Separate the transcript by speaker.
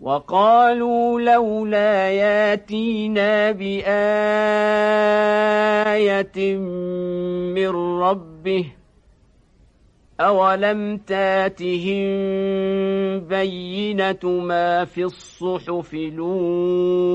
Speaker 1: وقالوا لولا ياتينا بآية من ربه أولم تاتهم بينة ما في الصحف لوط